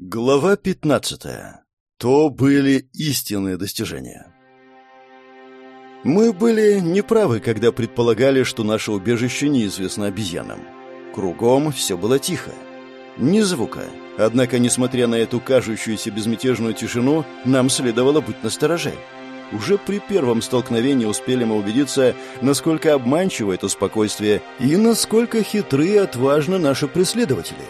Глава 15. То были истинные достижения. Мы были неправы, когда предполагали, что наше убежище неизвестно обезьянам. Кругом все было тихо. Ни звука. Однако, несмотря на эту кажущуюся безмятежную тишину, нам следовало быть настороже. Уже при первом столкновении успели мы убедиться, насколько обманчиво это спокойствие и насколько хитры и отважны наши преследователи.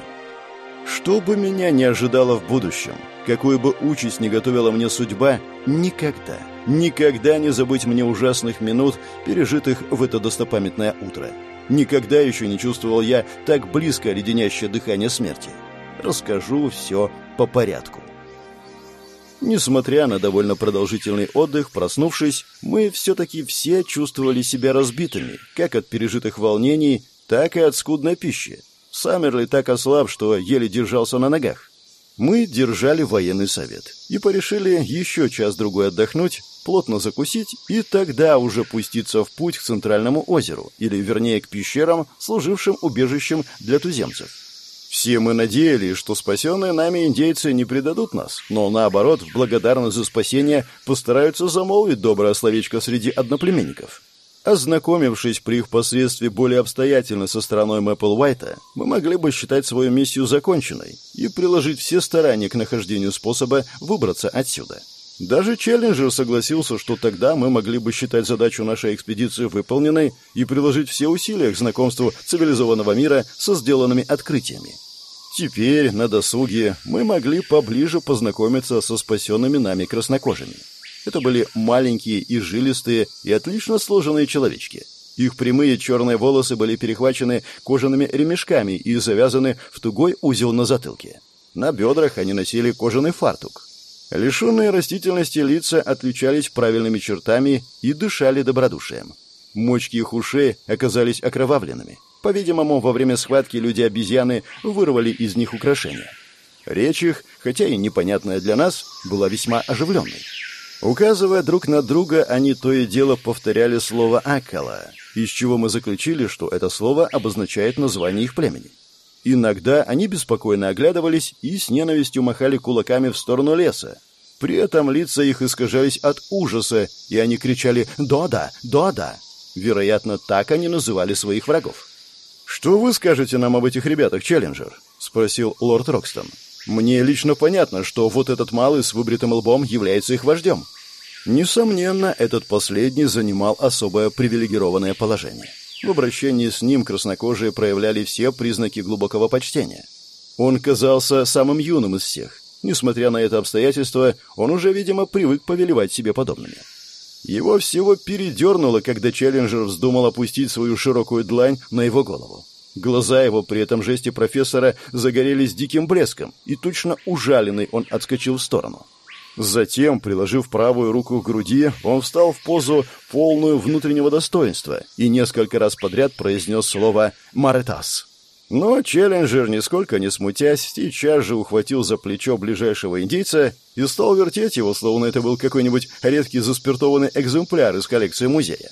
Что бы меня не ожидало в будущем, какую бы участь не готовила мне судьба, никогда, никогда не забыть мне ужасных минут, пережитых в это достопамятное утро. Никогда еще не чувствовал я так близко леденящее дыхание смерти. Расскажу все по порядку. Несмотря на довольно продолжительный отдых, проснувшись, мы все-таки все чувствовали себя разбитыми, как от пережитых волнений, так и от скудной пищи. Саммерли так ослаб, что еле держался на ногах. Мы держали военный совет и порешили еще час-другой отдохнуть, плотно закусить и тогда уже пуститься в путь к центральному озеру, или вернее к пещерам, служившим убежищем для туземцев. Все мы надеялись, что спасенные нами индейцы не предадут нас, но наоборот, в благодарность за спасение постараются замолвить доброе словечко среди одноплеменников. Ознакомившись при их последствии более обстоятельно со стороной Мэппл Уайта, мы могли бы считать свою миссию законченной и приложить все старания к нахождению способа выбраться отсюда. Даже Челленджер согласился, что тогда мы могли бы считать задачу нашей экспедиции выполненной и приложить все усилия к знакомству цивилизованного мира со сделанными открытиями. Теперь, на досуге, мы могли поближе познакомиться со спасенными нами краснокожими. Это были маленькие и жилистые и отлично сложенные человечки. Их прямые черные волосы были перехвачены кожаными ремешками и завязаны в тугой узел на затылке. На бедрах они носили кожаный фартук. Лишенные растительности лица отличались правильными чертами и дышали добродушием. Мочки их ушей оказались окровавленными. По-видимому, во время схватки люди-обезьяны вырвали из них украшения. Речь их, хотя и непонятная для нас, была весьма оживленной. Указывая друг на друга, они то и дело повторяли слово «акала», из чего мы заключили, что это слово обозначает название их племени. Иногда они беспокойно оглядывались и с ненавистью махали кулаками в сторону леса. При этом лица их искажались от ужаса, и они кричали «Дода! Дода!». Вероятно, так они называли своих врагов. «Что вы скажете нам об этих ребятах, Челленджер?» — спросил лорд Рокстон. Мне лично понятно, что вот этот малый с выбритым лбом является их вождем. Несомненно, этот последний занимал особое привилегированное положение. В обращении с ним краснокожие проявляли все признаки глубокого почтения. Он казался самым юным из всех. Несмотря на это обстоятельство, он уже, видимо, привык повелевать себе подобными. Его всего передернуло, когда Челленджер вздумал опустить свою широкую длань на его голову. Глаза его при этом жесте профессора загорелись диким блеском, и точно ужаленный он отскочил в сторону. Затем, приложив правую руку к груди, он встал в позу полную внутреннего достоинства и несколько раз подряд произнес слово «Маретас». Но Челленджер, нисколько не смутясь, сейчас же ухватил за плечо ближайшего индейца и стал вертеть его, словно это был какой-нибудь редкий заспиртованный экземпляр из коллекции музея.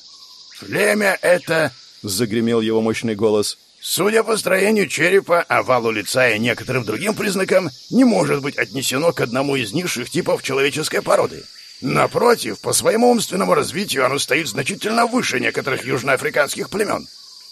«Племя это...» — загремел его мощный голос. Судя по строению черепа, овалу лица и некоторым другим признакам, не может быть отнесено к одному из низших типов человеческой породы. Напротив, по своему умственному развитию оно стоит значительно выше некоторых южноафриканских племен.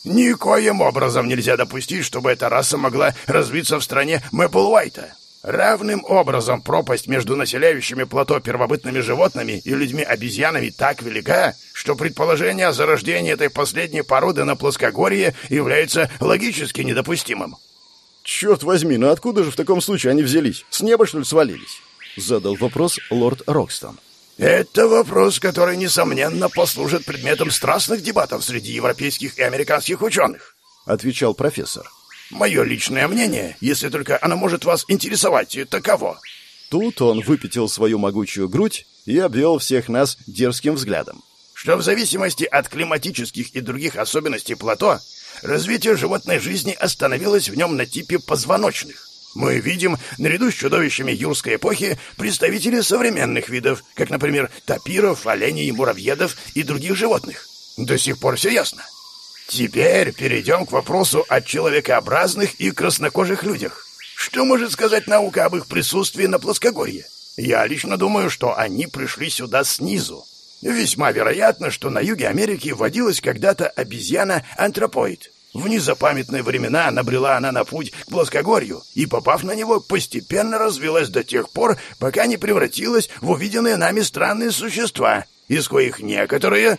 Никоим образом нельзя допустить, чтобы эта раса могла развиться в стране Мэпплвайта. Равным образом пропасть между населяющими плато первобытными животными и людьми-обезьянами так велика, что предположение о зарождении этой последней породы на плоскогорье является логически недопустимым. «Черт возьми, ну откуда же в таком случае они взялись? С неба, что ли, свалились?» — задал вопрос лорд Рокстон. «Это вопрос, который, несомненно, послужит предметом страстных дебатов среди европейских и американских ученых», — отвечал профессор. Мое личное мнение, если только оно может вас интересовать, таково». Тут он выпятил свою могучую грудь и обвел всех нас дерзким взглядом. «Что в зависимости от климатических и других особенностей плато, развитие животной жизни остановилось в нем на типе позвоночных. Мы видим, наряду с чудовищами юрской эпохи, представители современных видов, как, например, тапиров, оленей, муравьедов и других животных. До сих пор все ясно. Теперь перейдем к вопросу о человекообразных и краснокожих людях. Что может сказать наука об их присутствии на плоскогорье? Я лично думаю, что они пришли сюда снизу. Весьма вероятно, что на юге Америки водилась когда-то обезьяна-антропоид. В незапамятные времена набрела она на путь к плоскогорью и, попав на него, постепенно развилась до тех пор, пока не превратилась в увиденные нами странные существа, из коих некоторые...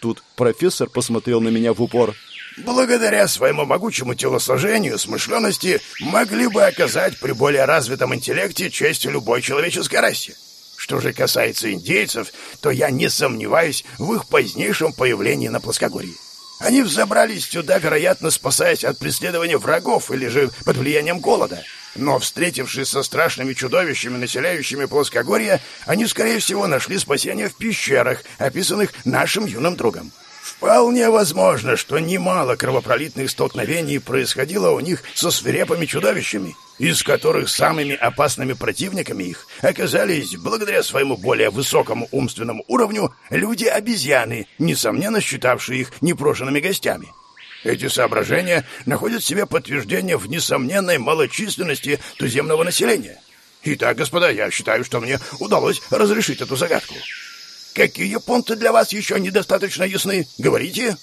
Тут профессор посмотрел на меня в упор. Благодаря своему могучему телосложению, смышленности, могли бы оказать при более развитом интеллекте честь любой человеческой расе. Что же касается индейцев, то я не сомневаюсь в их позднейшем появлении на плоскогорье. Они взобрались сюда, вероятно, спасаясь от преследования врагов или же под влиянием голода. Но, встретившись со страшными чудовищами, населяющими плоскогорье, они, скорее всего, нашли спасение в пещерах, описанных нашим юным другом. Вполне возможно, что немало кровопролитных столкновений происходило у них со свирепыми чудовищами, из которых самыми опасными противниками их оказались, благодаря своему более высокому умственному уровню, люди-обезьяны, несомненно считавшие их непрошенными гостями. Эти соображения находят себе подтверждение в несомненной малочисленности туземного населения. Итак, господа, я считаю, что мне удалось разрешить эту загадку. Какие пункты для вас еще недостаточно ясны? Говорите!»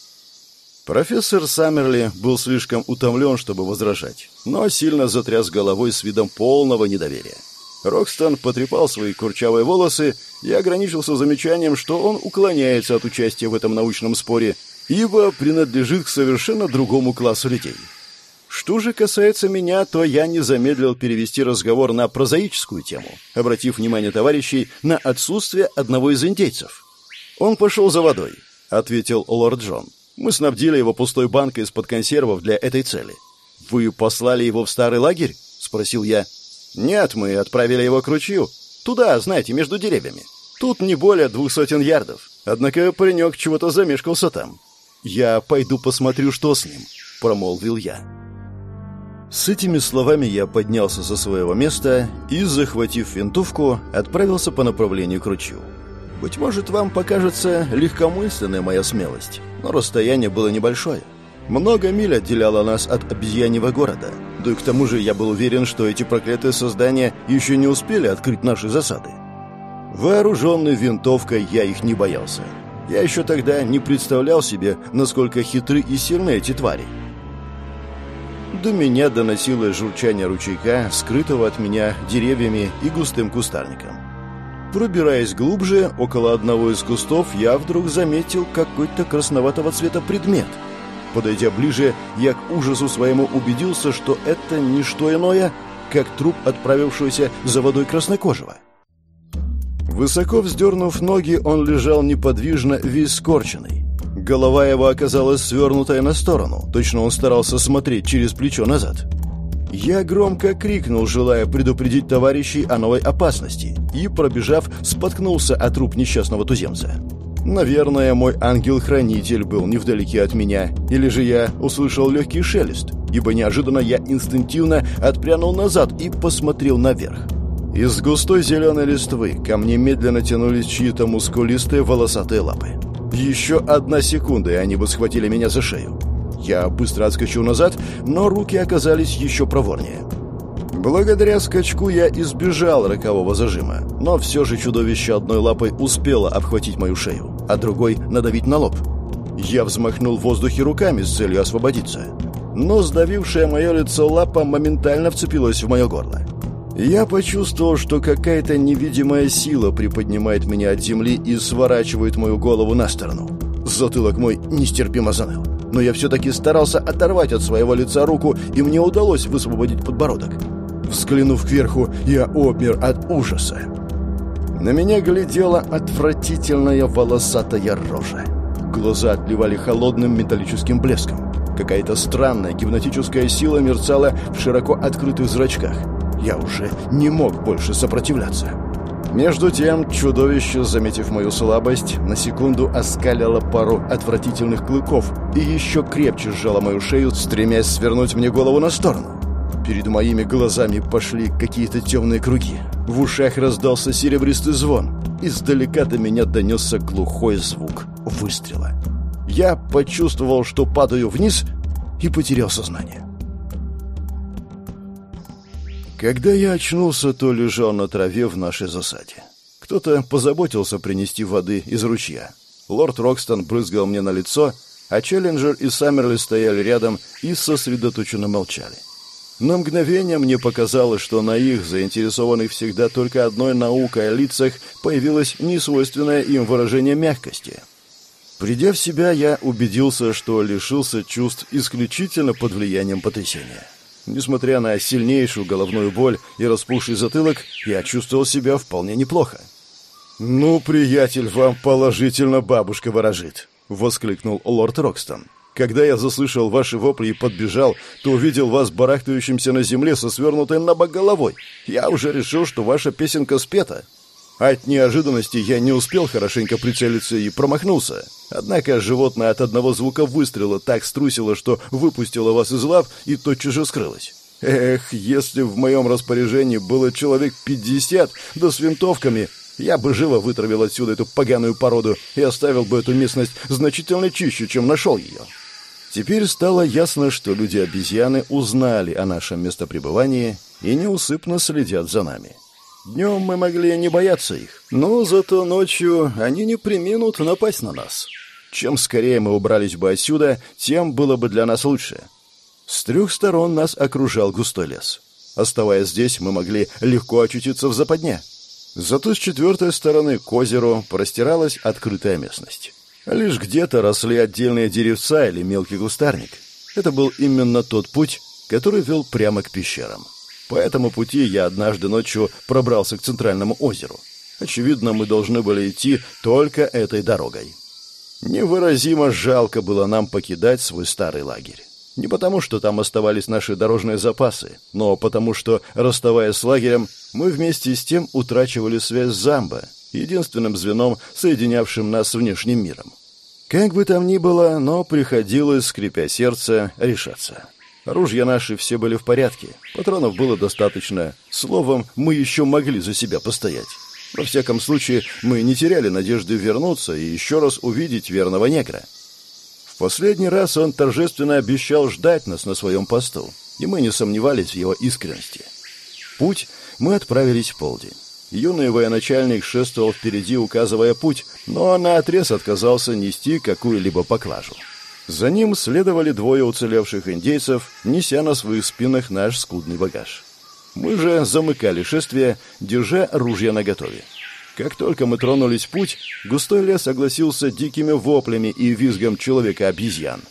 Профессор Саммерли был слишком утомлен, чтобы возражать, но сильно затряс головой с видом полного недоверия. Рокстон потрепал свои курчавые волосы и ограничился замечанием, что он уклоняется от участия в этом научном споре, ибо принадлежит к совершенно другому классу людей. Что же касается меня, то я не замедлил перевести разговор на прозаическую тему, обратив внимание товарищей на отсутствие одного из индейцев. «Он пошел за водой», — ответил лорд Джон. «Мы снабдили его пустой банкой из-под консервов для этой цели». «Вы послали его в старый лагерь?» — спросил я. «Нет, мы отправили его к ручью. Туда, знаете, между деревьями. Тут не более двух сотен ярдов. Однако паренек чего-то замешкался там. Я пойду посмотрю, что с ним», — промолвил я. С этими словами я поднялся со своего места и, захватив винтовку, отправился по направлению к ручью. Быть может, вам покажется легкомысленная моя смелость, но расстояние было небольшое. Много миль отделяло нас от обезьяньего города, да и к тому же я был уверен, что эти проклятые создания еще не успели открыть наши засады. Вооруженный винтовкой я их не боялся. Я еще тогда не представлял себе, насколько хитры и сильны эти твари. До меня доносилось журчание ручейка, скрытого от меня деревьями и густым кустарником. Пробираясь глубже, около одного из кустов, я вдруг заметил какой-то красноватого цвета предмет. Подойдя ближе, я к ужасу своему убедился, что это не что иное, как труп отправившегося за водой краснокожего. Высоко вздернув ноги, он лежал неподвижно, весь скорченный. Голова его оказалась свернутая на сторону. Точно он старался смотреть через плечо назад. Я громко крикнул, желая предупредить товарищей о новой опасности, и, пробежав, споткнулся от труп несчастного туземца. Наверное, мой ангел-хранитель был невдалеке от меня, или же я услышал легкий шелест, ибо неожиданно я инстинктивно отпрянул назад и посмотрел наверх. Из густой зеленой листвы ко мне медленно тянулись чьи-то мускулистые волосатые лапы. Еще одна секунда, и они бы схватили меня за шею. Я быстро отскочил назад, но руки оказались еще проворнее. Благодаря скачку я избежал рокового зажима, но все же чудовище одной лапой успело обхватить мою шею, а другой надавить на лоб. Я взмахнул в воздухе руками с целью освободиться, но сдавившая мое лицо лапа моментально вцепилась в мое горло. Я почувствовал, что какая-то невидимая сила приподнимает меня от земли и сворачивает мою голову на сторону. Затылок мой нестерпимо заныл. Но я все-таки старался оторвать от своего лица руку, и мне удалось высвободить подбородок. Взглянув кверху, я обмер от ужаса. На меня глядела отвратительная волосатая рожа. Глаза отливали холодным металлическим блеском. Какая-то странная гипнотическая сила мерцала в широко открытых зрачках. Я уже не мог больше сопротивляться. Между тем, чудовище, заметив мою слабость, на секунду оскалило пару отвратительных клыков и еще крепче сжало мою шею, стремясь свернуть мне голову на сторону. Перед моими глазами пошли какие-то темные круги. В ушах раздался серебристый звон. Издалека до меня донесся глухой звук выстрела. Я почувствовал, что падаю вниз и потерял сознание. Когда я очнулся, то лежал на траве в нашей засаде. Кто-то позаботился принести воды из ручья. Лорд Рокстон брызгал мне на лицо, а Челленджер и Саммерли стояли рядом и сосредоточенно молчали. На мгновение мне показалось, что на их, заинтересованных всегда только одной наукой о лицах, появилось несвойственное им выражение мягкости. Придя в себя, я убедился, что лишился чувств исключительно под влиянием потрясения. Несмотря на сильнейшую головную боль и распухший затылок, я чувствовал себя вполне неплохо. «Ну, приятель, вам положительно бабушка ворожит», — воскликнул лорд Рокстон. «Когда я заслышал ваши вопли и подбежал, то увидел вас барахтающимся на земле со свернутой на бок головой. Я уже решил, что ваша песенка спета. От неожиданности я не успел хорошенько прицелиться и промахнулся. Однако животное от одного звука выстрела так струсило, что выпустило вас из лап и тотчас же скрылось. Эх, если в моем распоряжении было человек пятьдесят, да с винтовками, я бы живо вытравил отсюда эту поганую породу и оставил бы эту местность значительно чище, чем нашел ее. Теперь стало ясно, что люди-обезьяны узнали о нашем местопребывании и неусыпно следят за нами. Днем мы могли не бояться их, но зато ночью они не приминут напасть на нас. Чем скорее мы убрались бы отсюда, тем было бы для нас лучше. С трех сторон нас окружал густой лес. Оставаясь здесь, мы могли легко очутиться в западне. Зато с четвертой стороны к озеру простиралась открытая местность. Лишь где-то росли отдельные деревца или мелкий густарник. Это был именно тот путь, который вел прямо к пещерам. По этому пути я однажды ночью пробрался к центральному озеру. Очевидно, мы должны были идти только этой дорогой. Невыразимо жалко было нам покидать свой старый лагерь. Не потому, что там оставались наши дорожные запасы, но потому, что, расставаясь с лагерем, мы вместе с тем утрачивали связь с Замбо, единственным звеном, соединявшим нас с внешним миром. Как бы там ни было, но приходилось, скрипя сердце, решаться. Ружья наши все были в порядке, патронов было достаточно. Словом, мы еще могли за себя постоять. Во всяком случае, мы не теряли надежды вернуться и еще раз увидеть верного негра. В последний раз он торжественно обещал ждать нас на своем посту, и мы не сомневались в его искренности. Путь мы отправились в полдень. Юный военачальник шествовал впереди, указывая путь, но наотрез отказался нести какую-либо поклажу. За ним следовали двое уцелевших индейцев, неся на своих спинах наш скудный багаж. Мы же замыкали шествие, держа ружья наготове. Как только мы тронулись в путь, густой лес огласился дикими воплями и визгом человека-обезьян.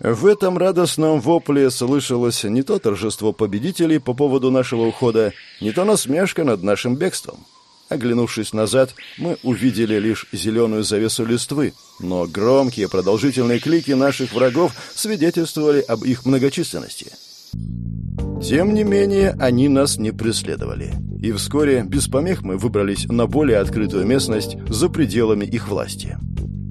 В этом радостном вопле слышалось не то торжество победителей по поводу нашего ухода, не то насмешка над нашим бегством. Оглянувшись назад, мы увидели лишь зеленую завесу листвы, но громкие продолжительные клики наших врагов свидетельствовали об их многочисленности. Тем не менее, они нас не преследовали. И вскоре, без помех, мы выбрались на более открытую местность за пределами их власти.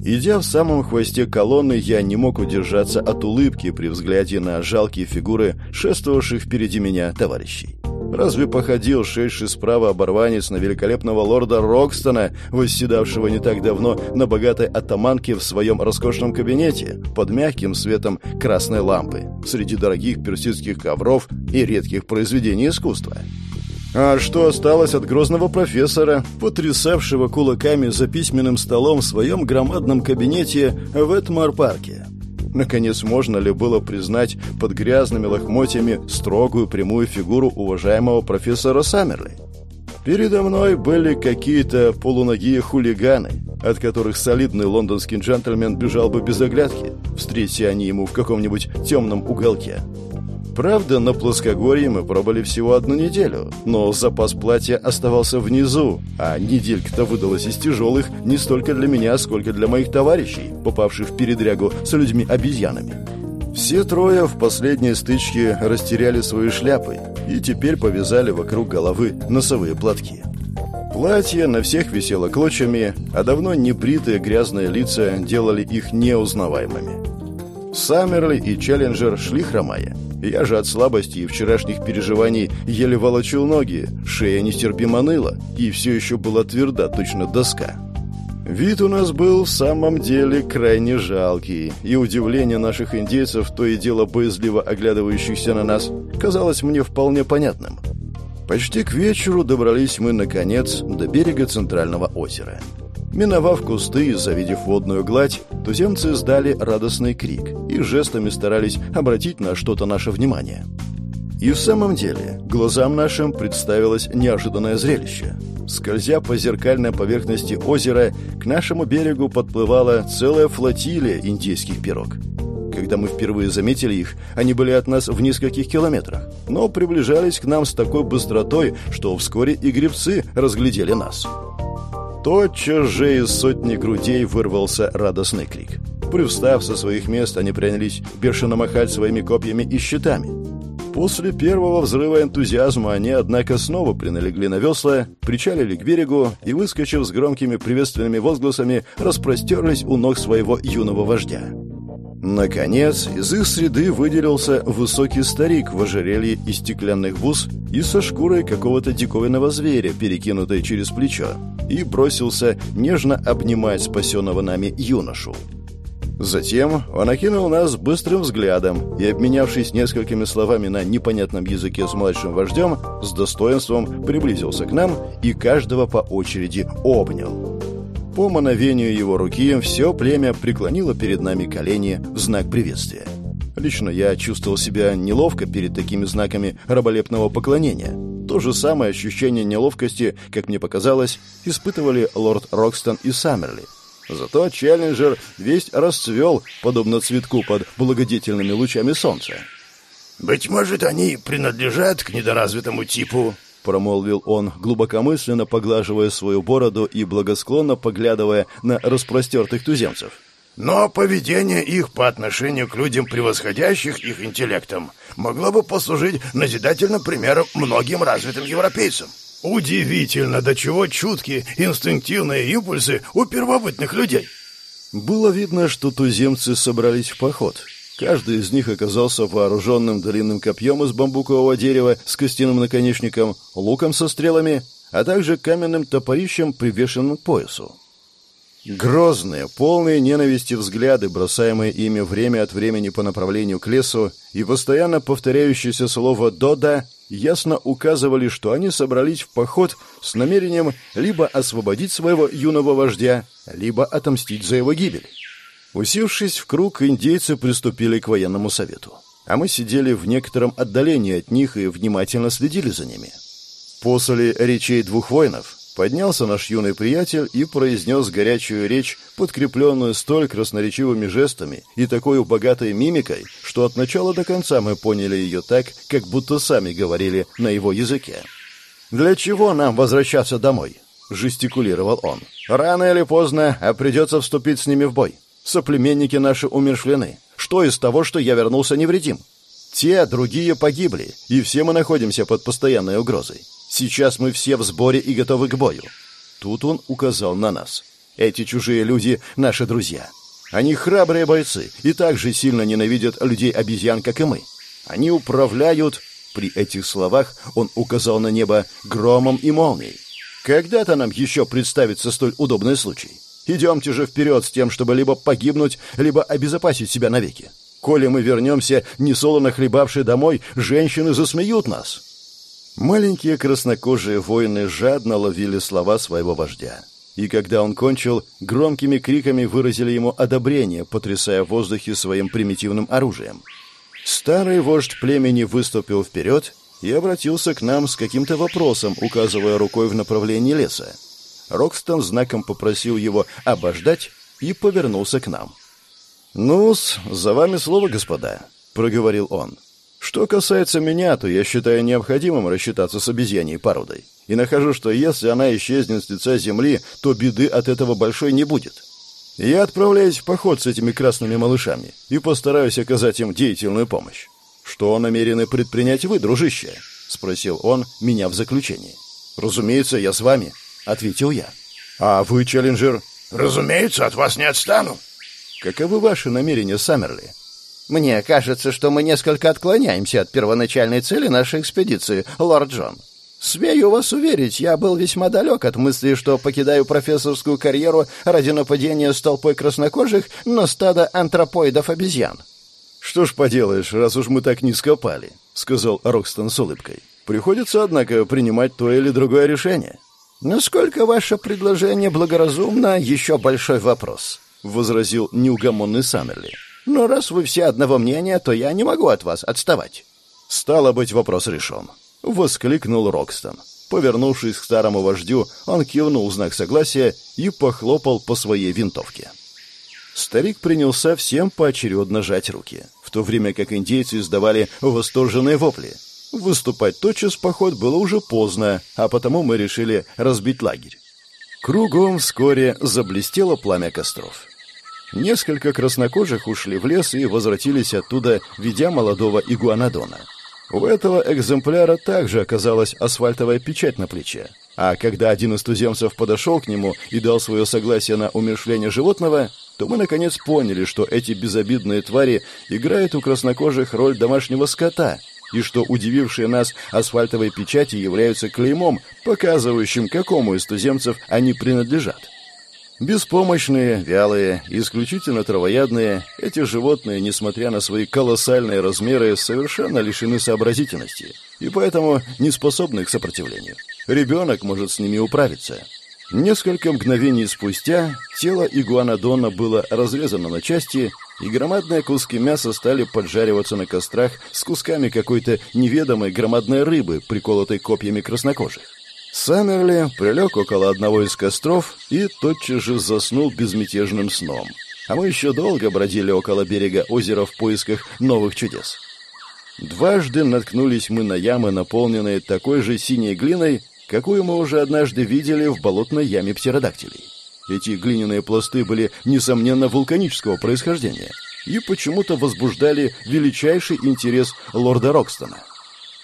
Идя в самом хвосте колонны, я не мог удержаться от улыбки при взгляде на жалкие фигуры шествовавших впереди меня товарищей. Разве походил шедший справа оборванец на великолепного лорда Рокстона, восседавшего не так давно на богатой атаманке в своем роскошном кабинете под мягким светом красной лампы среди дорогих персидских ковров и редких произведений искусства? А что осталось от грозного профессора, потрясавшего кулаками за письменным столом в своем громадном кабинете в Этмар-парке? Наконец, можно ли было признать под грязными лохмотьями строгую прямую фигуру уважаемого профессора Саммерли? Передо мной были какие-то полуногие хулиганы, от которых солидный лондонский джентльмен бежал бы без оглядки, встретя они ему в каком-нибудь темном уголке. Правда, на плоскогорье мы пробыли всего одну неделю, но запас платья оставался внизу, а неделька-то выдалась из тяжелых не столько для меня, сколько для моих товарищей, попавших в передрягу с людьми-обезьянами. Все трое в последней стычке растеряли свои шляпы и теперь повязали вокруг головы носовые платки. Платье на всех висело клочьями, а давно небритые грязные лица делали их неузнаваемыми. Саммерли и Челленджер шли хромая. Я же от слабости и вчерашних переживаний еле волочил ноги, шея нестерпимо ныла, и все еще была тверда, точно доска. Вид у нас был в самом деле крайне жалкий, и удивление наших индейцев, то и дело боязливо оглядывающихся на нас, казалось мне вполне понятным. Почти к вечеру добрались мы, наконец, до берега центрального озера. Миновав кусты и завидев водную гладь, туземцы сдали радостный крик и жестами старались обратить на что-то наше внимание. И в самом деле, глазам нашим представилось неожиданное зрелище. Скользя по зеркальной поверхности озера, к нашему берегу подплывала целая флотилия индейских пирог. Когда мы впервые заметили их, они были от нас в нескольких километрах, но приближались к нам с такой быстротой, что вскоре и гребцы разглядели нас. Тотчас же из сотни грудей вырвался радостный крик. Привстав со своих мест, они принялись бешено махать своими копьями и щитами. После первого взрыва энтузиазма они, однако, снова приналегли на весла, причалили к берегу и, выскочив с громкими приветственными возгласами, распростерлись у ног своего юного вождя. Наконец, из их среды выделился высокий старик в ожерелье из стеклянных бус и со шкурой какого-то диковинного зверя, перекинутой через плечо, и бросился нежно обнимать спасенного нами юношу. Затем он окинул нас быстрым взглядом и, обменявшись несколькими словами на непонятном языке с младшим вождем, с достоинством приблизился к нам и каждого по очереди обнял. По мановению его руки все племя преклонило перед нами колени в знак приветствия. Лично я чувствовал себя неловко перед такими знаками раболепного поклонения. То же самое ощущение неловкости, как мне показалось, испытывали лорд Рокстон и Саммерли. Зато Челленджер весь расцвел, подобно цветку под благодетельными лучами солнца. «Быть может, они принадлежат к недоразвитому типу», — промолвил он, глубокомысленно поглаживая свою бороду и благосклонно поглядывая на распростертых туземцев. «Но поведение их по отношению к людям, превосходящих их интеллектом, могло бы послужить назидательным примером многим развитым европейцам. Удивительно, до чего чуткие инстинктивные импульсы у первобытных людей». Было видно, что туземцы собрались в поход, Каждый из них оказался вооруженным длинным копьем из бамбукового дерева с костяным наконечником, луком со стрелами, а также каменным топорищем, привешенным к поясу. Грозные, полные ненависти взгляды, бросаемые ими время от времени по направлению к лесу, и постоянно повторяющееся слово «дода» ясно указывали, что они собрались в поход с намерением либо освободить своего юного вождя, либо отомстить за его гибель. Усевшись в круг, индейцы приступили к военному совету. А мы сидели в некотором отдалении от них и внимательно следили за ними. После речей двух воинов поднялся наш юный приятель и произнес горячую речь, подкрепленную столь красноречивыми жестами и такой богатой мимикой, что от начала до конца мы поняли ее так, как будто сами говорили на его языке. «Для чего нам возвращаться домой?» — жестикулировал он. «Рано или поздно, а придется вступить с ними в бой. Соплеменники наши умершлены. Что из того, что я вернулся невредим? Те, другие погибли, и все мы находимся под постоянной угрозой. Сейчас мы все в сборе и готовы к бою. Тут он указал на нас. Эти чужие люди — наши друзья. Они храбрые бойцы и так же сильно ненавидят людей-обезьян, как и мы. Они управляют... При этих словах он указал на небо громом и молнией. Когда-то нам еще представится столь удобный случай. Идемте же вперед с тем, чтобы либо погибнуть, либо обезопасить себя навеки. Коли мы вернемся, несолоно хлебавшие домой, женщины засмеют нас». Маленькие краснокожие воины жадно ловили слова своего вождя. И когда он кончил, громкими криками выразили ему одобрение, потрясая в воздухе своим примитивным оружием. Старый вождь племени выступил вперед и обратился к нам с каким-то вопросом, указывая рукой в направлении леса. Рокстон знаком попросил его обождать и повернулся к нам. «Ну-с, за вами слово, господа», — проговорил он. «Что касается меня, то я считаю необходимым рассчитаться с обезьяньей породой. И нахожу, что если она исчезнет с лица земли, то беды от этого большой не будет. Я отправляюсь в поход с этими красными малышами и постараюсь оказать им деятельную помощь. Что намерены предпринять вы, дружище?» — спросил он меня в заключении. «Разумеется, я с вами», — ответил я. «А вы, Челленджер?» «Разумеется, от вас не отстану». «Каковы ваши намерения, Саммерли?» «Мне кажется, что мы несколько отклоняемся от первоначальной цели нашей экспедиции, лорд Джон. Смею вас уверить, я был весьма далек от мысли, что покидаю профессорскую карьеру ради нападения с толпой краснокожих на стадо антропоидов-обезьян». «Что ж поделаешь, раз уж мы так низко пали», — сказал Рокстон с улыбкой. Приходится, однако, принимать то или другое решение. «Насколько ваше предложение благоразумно, еще большой вопрос», — возразил неугомонный Саммерли. «Но раз вы все одного мнения, то я не могу от вас отставать». «Стало быть, вопрос решен», — воскликнул Рокстон. Повернувшись к старому вождю, он кивнул знак согласия и похлопал по своей винтовке. Старик принялся всем поочередно жать руки, в то время как индейцы издавали восторженные вопли. Выступать тотчас поход было уже поздно, а потому мы решили разбить лагерь. Кругом вскоре заблестело пламя костров. Несколько краснокожих ушли в лес и возвратились оттуда, ведя молодого игуанодона. У этого экземпляра также оказалась асфальтовая печать на плече. А когда один из туземцев подошел к нему и дал свое согласие на умершление животного, то мы наконец поняли, что эти безобидные твари играют у краснокожих роль домашнего скота – и что удивившие нас асфальтовые печати являются клеймом, показывающим, какому из туземцев они принадлежат. Беспомощные, вялые, исключительно травоядные, эти животные, несмотря на свои колоссальные размеры, совершенно лишены сообразительности и поэтому не способны к сопротивлению. Ребенок может с ними управиться. Несколько мгновений спустя тело игуанодона было разрезано на части и громадные куски мяса стали поджариваться на кострах с кусками какой-то неведомой громадной рыбы, приколотой копьями краснокожих. Саммерли прилег около одного из костров и тотчас же заснул безмятежным сном. А мы еще долго бродили около берега озера в поисках новых чудес. Дважды наткнулись мы на ямы, наполненные такой же синей глиной, какую мы уже однажды видели в болотной яме птеродактилей. Эти глиняные пласты были, несомненно, вулканического происхождения и почему-то возбуждали величайший интерес лорда Рокстона.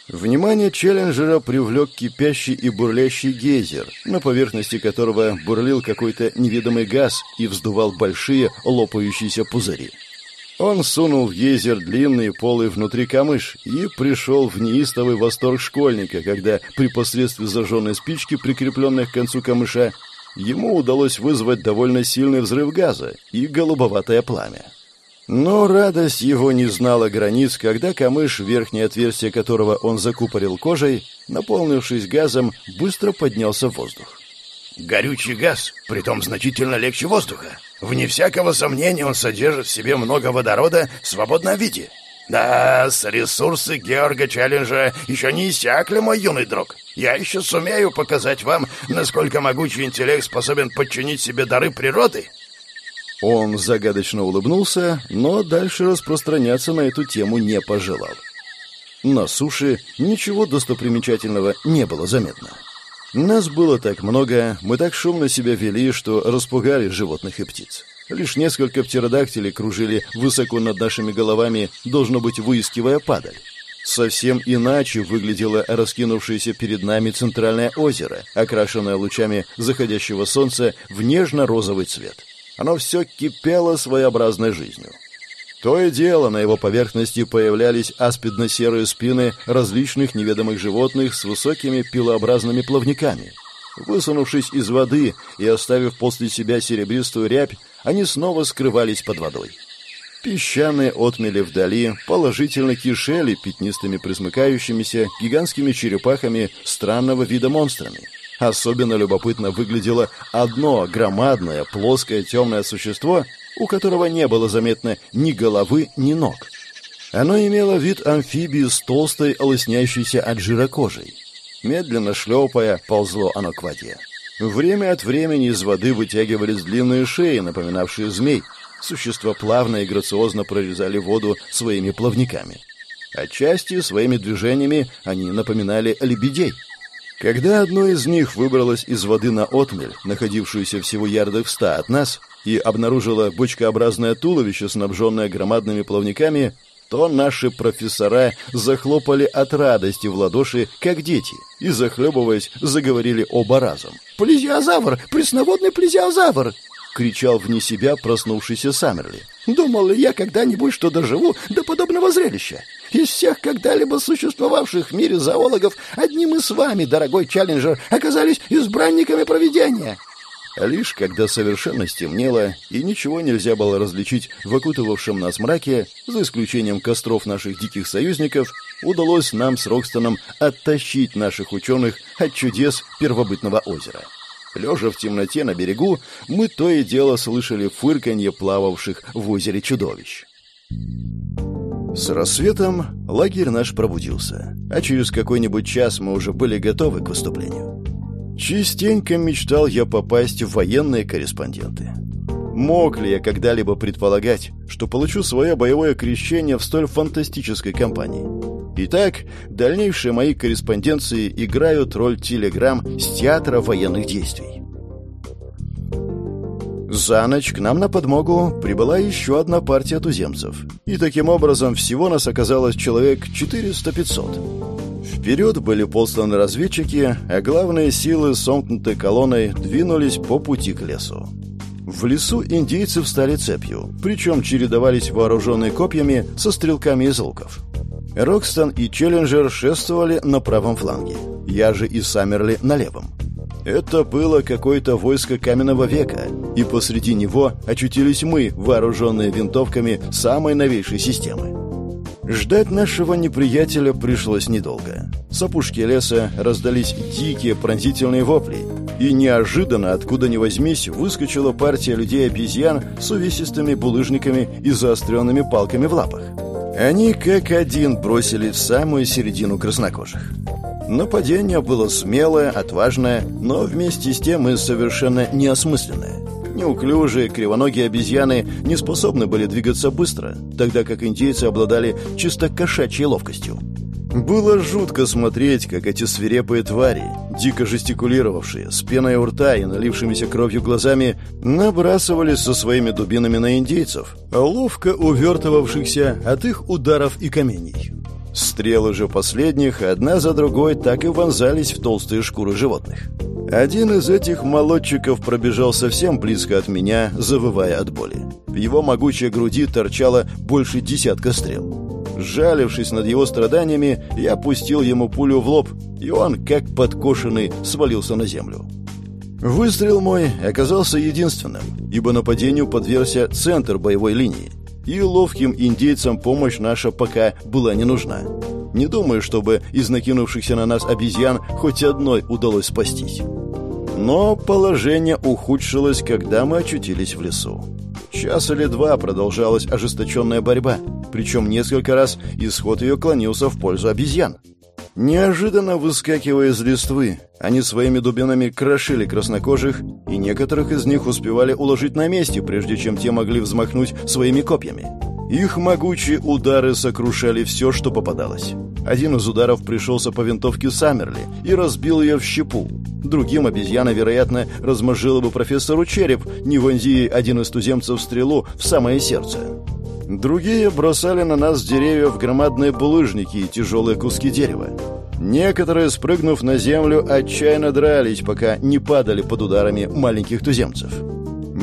Внимание Челленджера привлек кипящий и бурлящий гейзер, на поверхности которого бурлил какой-то неведомый газ и вздувал большие лопающиеся пузыри. Он сунул в гейзер длинные полы внутри камыш и пришел в неистовый восторг школьника, когда при посредстве зажженной спички, прикрепленной к концу камыша, ему удалось вызвать довольно сильный взрыв газа и голубоватое пламя. Но радость его не знала границ, когда камыш, верхнее отверстие которого он закупорил кожей, наполнившись газом, быстро поднялся в воздух. Горючий газ, притом значительно легче воздуха. Вне всякого сомнения он содержит в себе много водорода в свободном виде. Да, ресурсы Георга Челленджа еще не иссякли, мой юный друг. Я еще сумею показать вам, насколько могучий интеллект способен подчинить себе дары природы. Он загадочно улыбнулся, но дальше распространяться на эту тему не пожелал. На суше ничего достопримечательного не было заметно. Нас было так много, мы так шумно себя вели, что распугали животных и птиц. Лишь несколько птеродактилей кружили высоко над нашими головами, должно быть, выискивая падаль. Совсем иначе выглядело раскинувшееся перед нами центральное озеро, окрашенное лучами заходящего солнца в нежно-розовый цвет. Оно все кипело своеобразной жизнью. То и дело, на его поверхности появлялись аспидно-серые спины различных неведомых животных с высокими пилообразными плавниками. Высунувшись из воды и оставив после себя серебристую рябь, они снова скрывались под водой. Песчаные отмели вдали положительно кишели пятнистыми присмыкающимися гигантскими черепахами странного вида монстрами. Особенно любопытно выглядело одно громадное плоское темное существо, у которого не было заметно ни головы, ни ног. Оно имело вид амфибии с толстой, лоснящейся от жира кожей. Медленно шлепая, ползло оно к воде. Время от времени из воды вытягивались длинные шеи, напоминавшие змей. Существа плавно и грациозно прорезали воду своими плавниками. Отчасти своими движениями они напоминали лебедей. Когда одно из них выбралось из воды на отмель, находившуюся всего ярдах в ста от нас, и обнаружила бочкообразное туловище, снабженное громадными плавниками, то наши профессора захлопали от радости в ладоши, как дети, и, захлебываясь, заговорили оба разом. «Плезиозавр! Пресноводный плезиозавр!» — кричал вне себя проснувшийся Саммерли. «Думал ли я когда-нибудь, что доживу до подобного зрелища? Из всех когда-либо существовавших в мире зоологов одним из вами, дорогой Челленджер, оказались избранниками провидения!» А лишь когда совершенно стемнело и ничего нельзя было различить в окутывавшем нас мраке, за исключением костров наших диких союзников, удалось нам с Рокстоном оттащить наших ученых от чудес первобытного озера. Лежа в темноте на берегу, мы то и дело слышали фырканье плававших в озере чудовищ. С рассветом лагерь наш пробудился, а через какой-нибудь час мы уже были готовы к выступлению. Частенько мечтал я попасть в военные корреспонденты. Мог ли я когда-либо предполагать, что получу свое боевое крещение в столь фантастической компании? Итак, дальнейшие мои корреспонденции играют роль телеграмм с театра военных действий. За ночь к нам на подмогу прибыла еще одна партия туземцев. И таким образом всего нас оказалось человек 400-500. Вперед были посланы разведчики, а главные силы, сомкнутой колонной, двинулись по пути к лесу. В лесу индейцы встали цепью, причем чередовались вооруженные копьями со стрелками из луков. Рокстон и Челленджер шествовали на правом фланге, я же и Саммерли на левом. Это было какое-то войско каменного века, и посреди него очутились мы, вооруженные винтовками самой новейшей системы. Ждать нашего неприятеля пришлось недолго. С опушки леса раздались дикие пронзительные вопли, и неожиданно, откуда ни возьмись, выскочила партия людей-обезьян с увесистыми булыжниками и заостренными палками в лапах. Они как один бросили в самую середину краснокожих. Нападение было смелое, отважное, но вместе с тем и совершенно неосмысленное. Неуклюжие, кривоногие обезьяны не способны были двигаться быстро, тогда как индейцы обладали чисто кошачьей ловкостью. Было жутко смотреть, как эти свирепые твари, дико жестикулировавшие, с пеной у рта и налившимися кровью глазами, набрасывались со своими дубинами на индейцев, ловко увертывавшихся от их ударов и каменей. Стрелы же последних одна за другой так и вонзались в толстые шкуры животных. Один из этих молодчиков пробежал совсем близко от меня, завывая от боли. В его могучей груди торчало больше десятка стрел. Жалившись над его страданиями, я пустил ему пулю в лоб, и он, как подкошенный, свалился на землю. Выстрел мой оказался единственным, ибо нападению подвергся центр боевой линии, и ловким индейцам помощь наша пока была не нужна. Не думаю, чтобы из накинувшихся на нас обезьян хоть одной удалось спастись. Но положение ухудшилось, когда мы очутились в лесу. Час или два продолжалась ожесточенная борьба, причем несколько раз исход ее клонился в пользу обезьян. Неожиданно выскакивая из листвы, они своими дубинами крошили краснокожих, и некоторых из них успевали уложить на месте, прежде чем те могли взмахнуть своими копьями. Их могучие удары сокрушали все, что попадалось. Один из ударов пришелся по винтовке Саммерли и разбил ее в щепу. Другим обезьяна, вероятно, размозжила бы профессору череп, не вонзи один из туземцев стрелу в самое сердце. Другие бросали на нас деревьев громадные булыжники и тяжелые куски дерева. Некоторые, спрыгнув на землю, отчаянно дрались, пока не падали под ударами маленьких туземцев.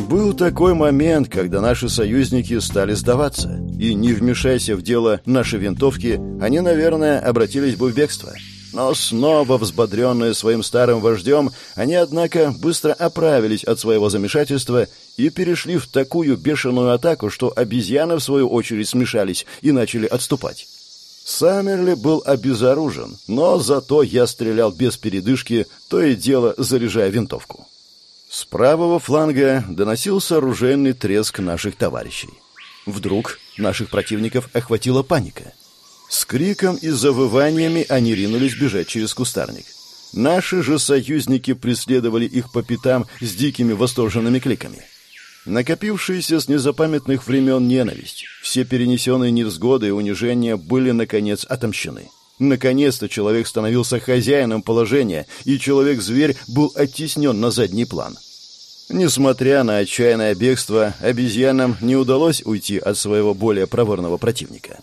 Был такой момент, когда наши союзники стали сдаваться, и не вмешайся в дело наши винтовки, они, наверное, обратились бы в бегство. Но снова взбодренные своим старым вождем, они, однако, быстро оправились от своего замешательства и перешли в такую бешеную атаку, что обезьяны, в свою очередь, смешались и начали отступать. Саммерли был обезоружен, но зато я стрелял без передышки, то и дело заряжая винтовку. С правого фланга доносился оружейный треск наших товарищей. Вдруг наших противников охватила паника. С криком и завываниями они ринулись бежать через кустарник. Наши же союзники преследовали их по пятам с дикими восторженными кликами. Накопившиеся с незапамятных времен ненависть, все перенесенные невзгоды и унижения были, наконец, отомщены. Наконец-то человек становился хозяином положения, и человек-зверь был оттеснен на задний план. Несмотря на отчаянное бегство, обезьянам не удалось уйти от своего более проворного противника.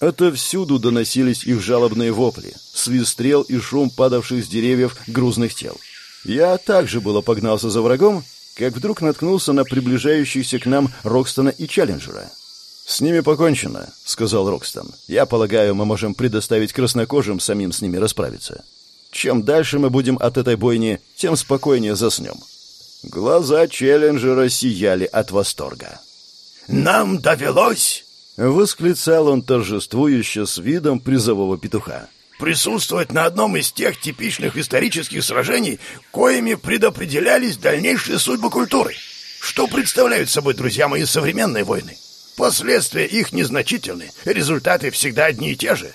Отовсюду доносились их жалобные вопли, свист стрел и шум падавших с деревьев грузных тел. Я также было погнался за врагом, как вдруг наткнулся на приближающихся к нам Рокстона и Челленджера. «С ними покончено», — сказал Рокстон. «Я полагаю, мы можем предоставить краснокожим самим с ними расправиться. Чем дальше мы будем от этой бойни, тем спокойнее заснем». Глаза Челленджера сияли от восторга. «Нам довелось!» — Восклицал он торжествующе с видом призового петуха. «Присутствовать на одном из тех типичных исторических сражений, коими предопределялись дальнейшие судьбы культуры. Что представляют собой, друзья мои, современные войны? Последствия их незначительны, результаты всегда одни и те же.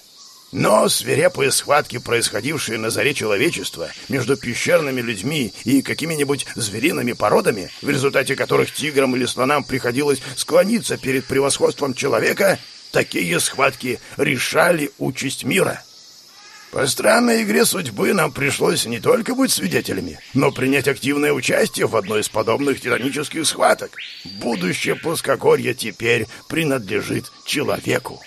Но свирепые схватки, происходившие на заре человечества между пещерными людьми и какими-нибудь звериными породами, в результате которых тиграм или слонам приходилось склониться перед превосходством человека, такие схватки решали участь мира. По странной игре судьбы нам пришлось не только быть свидетелями, но принять активное участие в одной из подобных титанических схваток. Будущее плоскогорья теперь принадлежит человеку.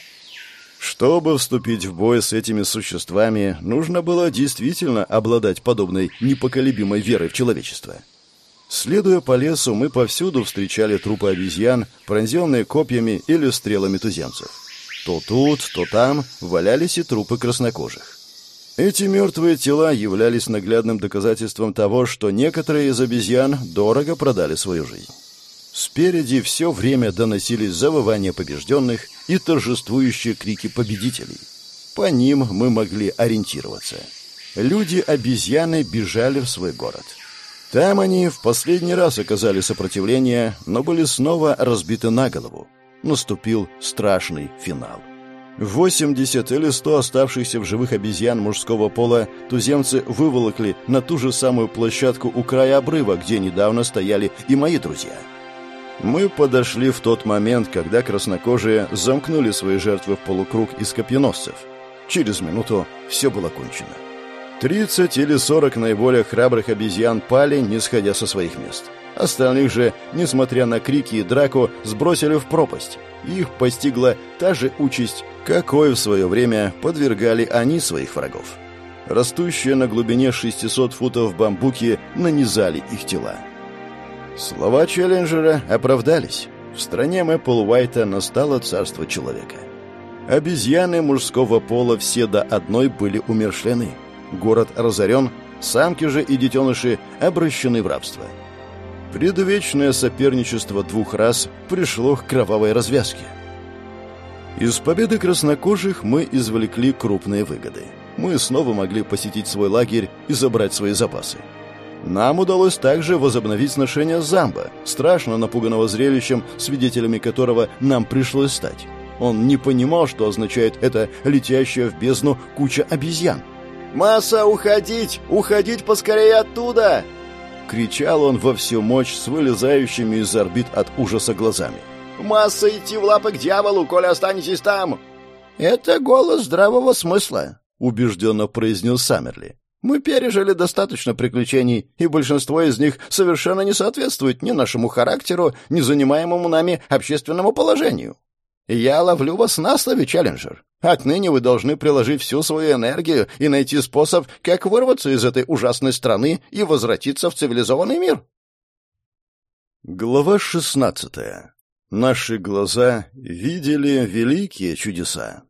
Чтобы вступить в бой с этими существами, нужно было действительно обладать подобной непоколебимой верой в человечество. Следуя по лесу, мы повсюду встречали трупы обезьян, пронзенные копьями или стрелами туземцев. То тут, то там валялись и трупы краснокожих. Эти мертвые тела являлись наглядным доказательством того, что некоторые из обезьян дорого продали свою жизнь. Спереди все время доносились завывания побежденных и торжествующие крики победителей. По ним мы могли ориентироваться. Люди-обезьяны бежали в свой город. Там они в последний раз оказали сопротивление, но были снова разбиты на голову. Наступил страшный финал. 80 или 100 оставшихся в живых обезьян мужского пола туземцы выволокли на ту же самую площадку у края обрыва, где недавно стояли и мои друзья – мы подошли в тот момент, когда краснокожие замкнули свои жертвы в полукруг из копьеносцев. Через минуту все было кончено. Тридцать или сорок наиболее храбрых обезьян пали, не сходя со своих мест. Остальных же, несмотря на крики и драку, сбросили в пропасть. Их постигла та же участь, какой в свое время подвергали они своих врагов. Растущие на глубине 600 футов бамбуки нанизали их тела. Слова Челленджера оправдались. В стране Мэппл Уайта настало царство человека. Обезьяны мужского пола все до одной были умершлены. Город разорен, самки же и детеныши обращены в рабство. Предвечное соперничество двух рас пришло к кровавой развязке. Из победы краснокожих мы извлекли крупные выгоды. Мы снова могли посетить свой лагерь и забрать свои запасы. Нам удалось также возобновить сношение с Замбо, страшно напуганного зрелищем, свидетелями которого нам пришлось стать. Он не понимал, что означает это летящая в бездну куча обезьян. «Масса, уходить! Уходить поскорее оттуда!» Кричал он во всю мощь с вылезающими из орбит от ужаса глазами. «Масса идти в лапы к дьяволу, коли останетесь там!» «Это голос здравого смысла», — убежденно произнес Саммерли. Мы пережили достаточно приключений, и большинство из них совершенно не соответствует ни нашему характеру, ни занимаемому нами общественному положению. Я ловлю вас на слове, Челленджер. Отныне вы должны приложить всю свою энергию и найти способ, как вырваться из этой ужасной страны и возвратиться в цивилизованный мир. Глава шестнадцатая. Наши глаза видели великие чудеса.